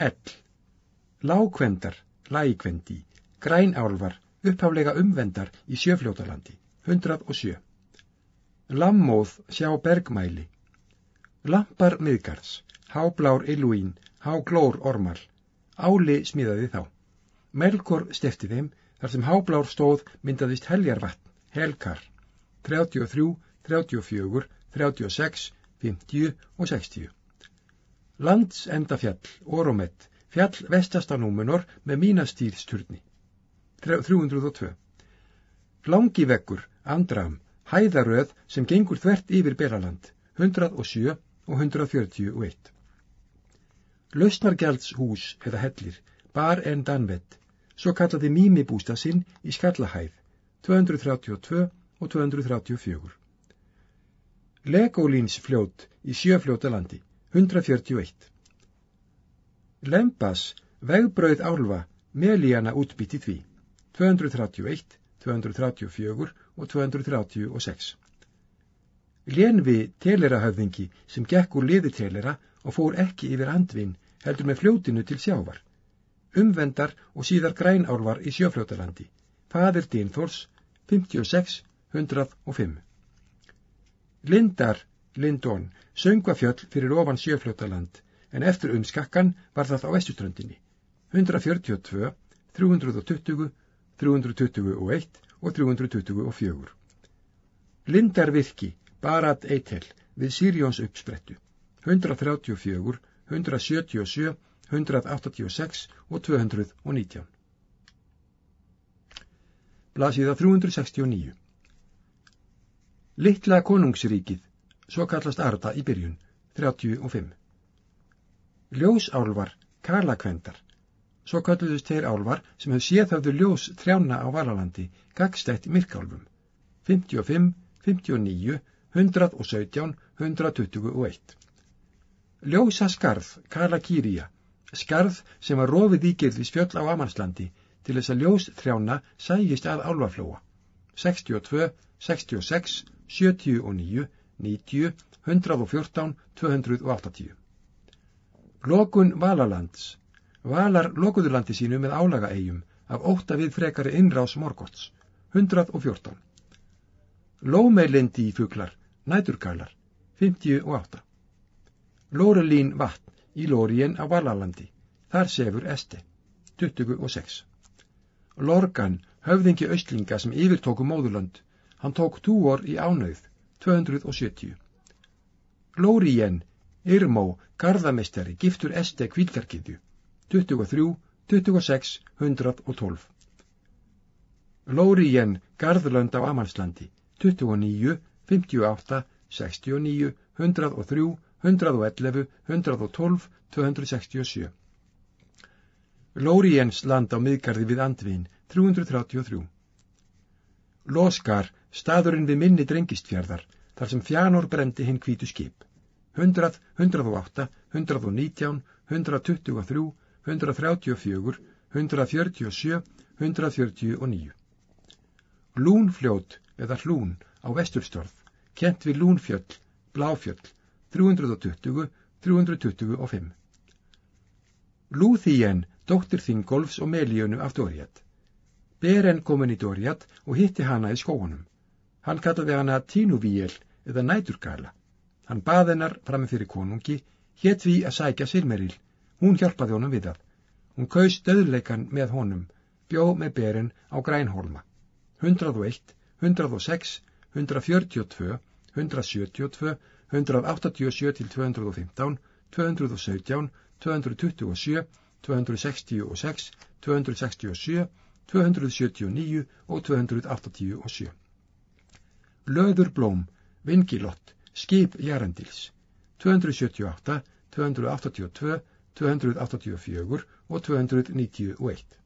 Ell. Lágkvendar, lægkvendi, grænálvar, upphaflega umvendar í sjöfljótalandi, 107. Lammóð sjá bergmæli. Lampar miðgarðs, háblár ilúín, háglór ormal. Áli smíðaði þá. Melkor stefti þeim, þar sem háblár stóð myndaðist heljarvatn, helkar, 33, 34, 36, 50 og 60. Lands endafjall, oromett, fjall vestasta númenor með mínastýrsturni, 302. Langiveggur, andram, hæðaröð sem gengur þvert yfir Belaland, 107 og 141. Lausnargjaldshús eða hellir, bar en danvett, svo kallaði mýmibústa sinn í skallahæð, 232 og 234. Lególínsfljót í sjöfljótalandi, 141. Lembas, vegbröð álfa, melíana útbytti því, 231, 234 og 236. Lénvi telerahöfðingi sem gekk úr liði telera og fór ekki yfir andvin heldur með fljótinu til sjávar. Umvendar og síðar grænálvar í sjöfljótalandi. Fadir Dínþórs 56 105. Lindar, Lindón, söngvafjöll fyrir ofan sjöfljótaland en eftir umskakkan var það á vestuströndinni. 142, 320, 321 og 324. Lindarvirki, Barat Eitel, við Sirjóns uppsprettu, 134, 177, 186 og 219. Blasiða 369. Littla konungsríkið, svo kallast Arda í byrjun, 35. Ljósálvar, Karlakvendar, svo kalluðust þeir álvar sem hefðu séð hafðu ljós trjána á Valalandi, gagstætt myrkálfum, 55, 59, 117, 121. Ljósa skarð, Kalakýria, skarð sem var rofið ígerð við spjöll á Amalslandi til þess að ljós trjána sægist að álvaflóa. 62, 66, 79, 90, 114, 280. Lokun Valalands. Valar lokuðurlandi sínu með álaga eigum af óta við frekari innrás morgots. 114. Lómeilindi í fuglar, næturkalar, 58. Lórelín vatn í Lórien á Valalandi, þar sefur Este, 26. Lorgan, höfðingi austlinga sem yfirtóku móðurland, hann tók túor í ánauð, 270. Lórien, Irmó, garðamestari, giftur Este kvílgarkidju, 23, 26, 112. Lórien, garðlönd á Amalslandi, 29, 58, 69, 103, 111, 112, 267. Lóriens land á miðgarði við Andvin, 333. Lóskar, staðurinn við minni drengistfjörðar, þar sem fjánor brendi hinn kvítu skip. 100, 108, 119, 123, 134, 147, 149. Lúnfljót eða hlún á vesturstörð, kent við Lúnfjöll, Bláfjöll, 320, 325. Lúþíen, dóttir Þingolfs og Melíunu af Dóriat. Beren komin í Dóriat og hitti hana í skóunum. Hann kallaði hana Tínuvíel eða Næturgala. Hann bað hennar fram fyrir konungi, hétt við að sækja Silmeril. Hún hjálpaði honum við það. Hún kaust döðleikan með honum, bjó með Beren á Grænholma. 101, 106, 142, 172, 187 til 215, 217, 227, 266, 267, 279 og 287. Löðurblóm, vingilott, skip jarendils, 278, 282, 284 og 291.